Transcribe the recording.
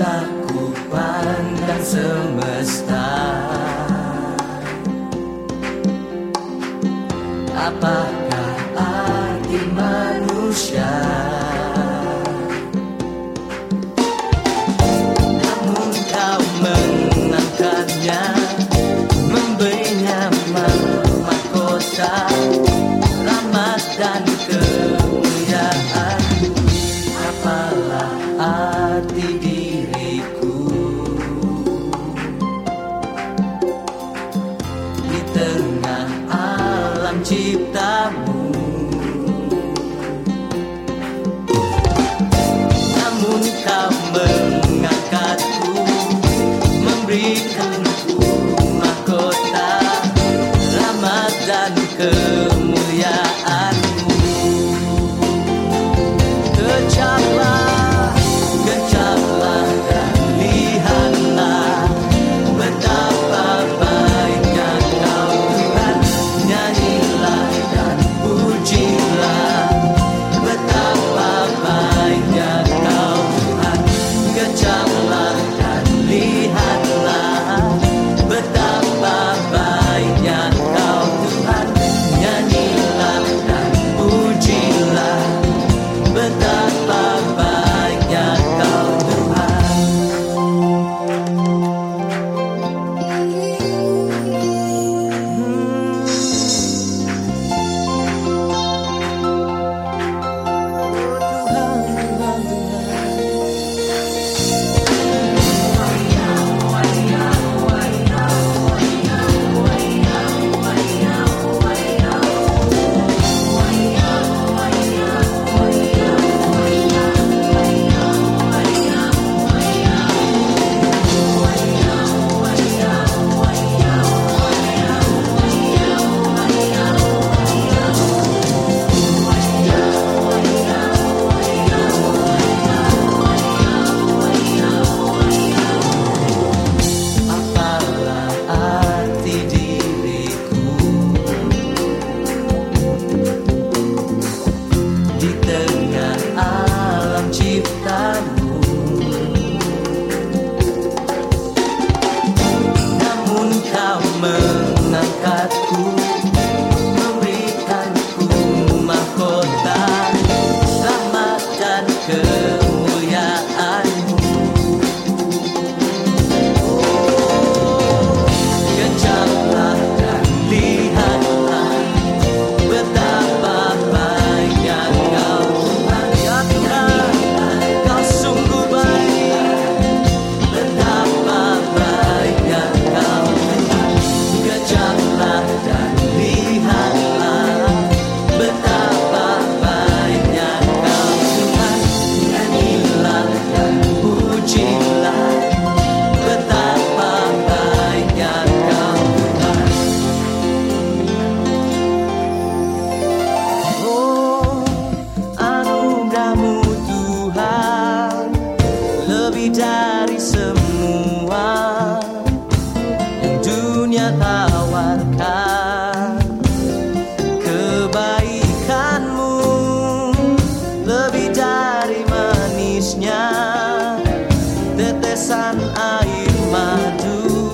tak ku pandang semesta. Apa deep there. tawarkan kebaikanmu lebih dari manisnya tetesan air madu.